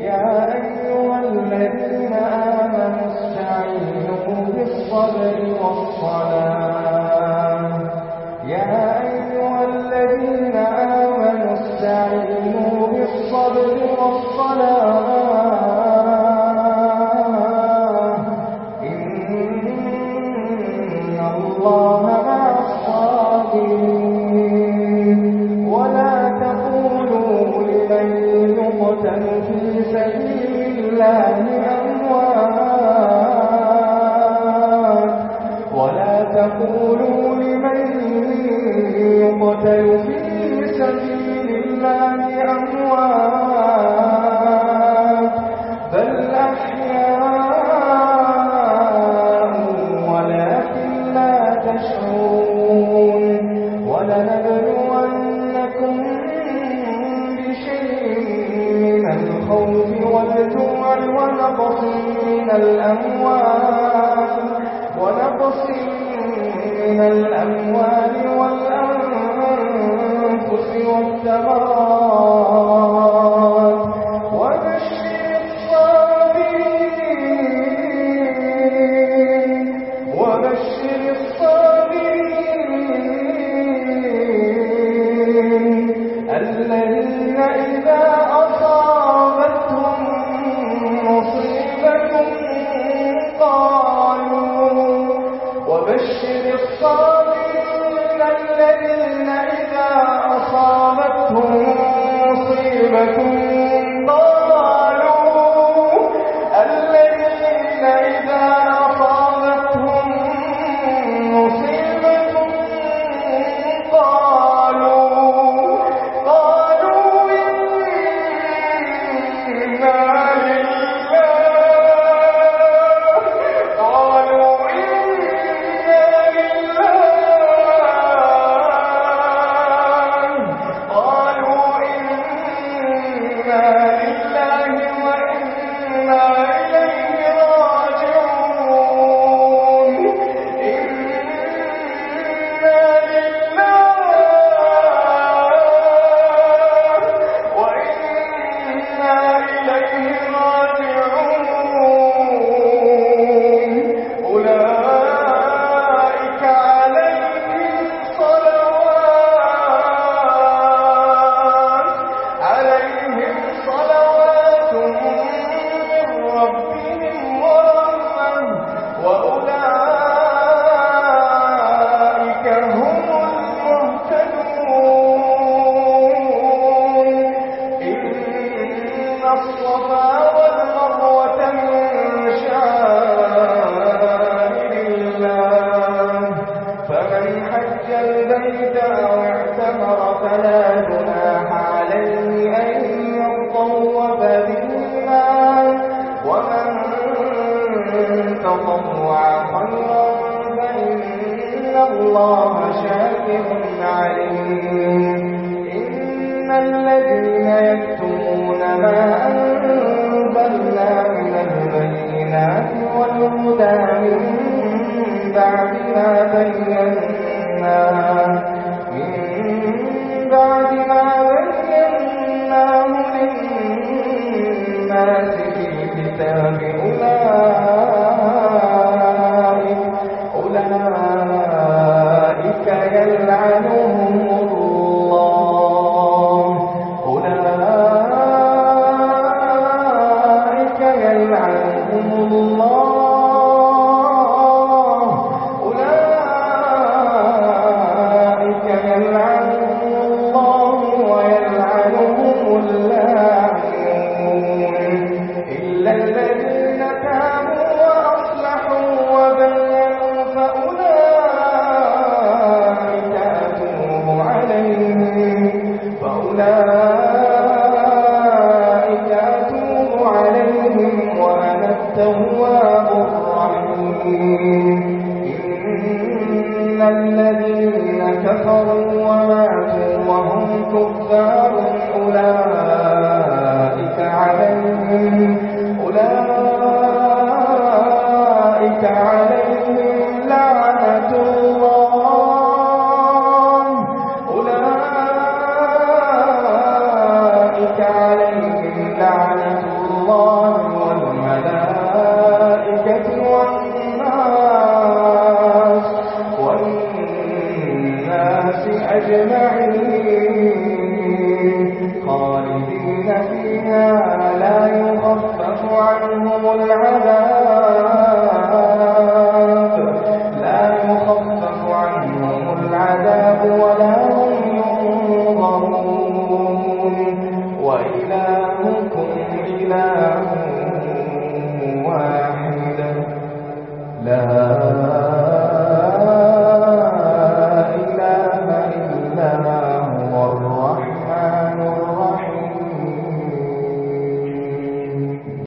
يا أيها الذين آمنوا استعينوا بالصبر والصلاة. يا أيها الذين آمنوا استعينوا بالصبر والصلاة. إن الله الله بينا التواب الرحيم إن الذين كفروا وماتوا وهم كفار أولئك عليهم أولئك عليهم فيها لا يخفف عنهم العذاب.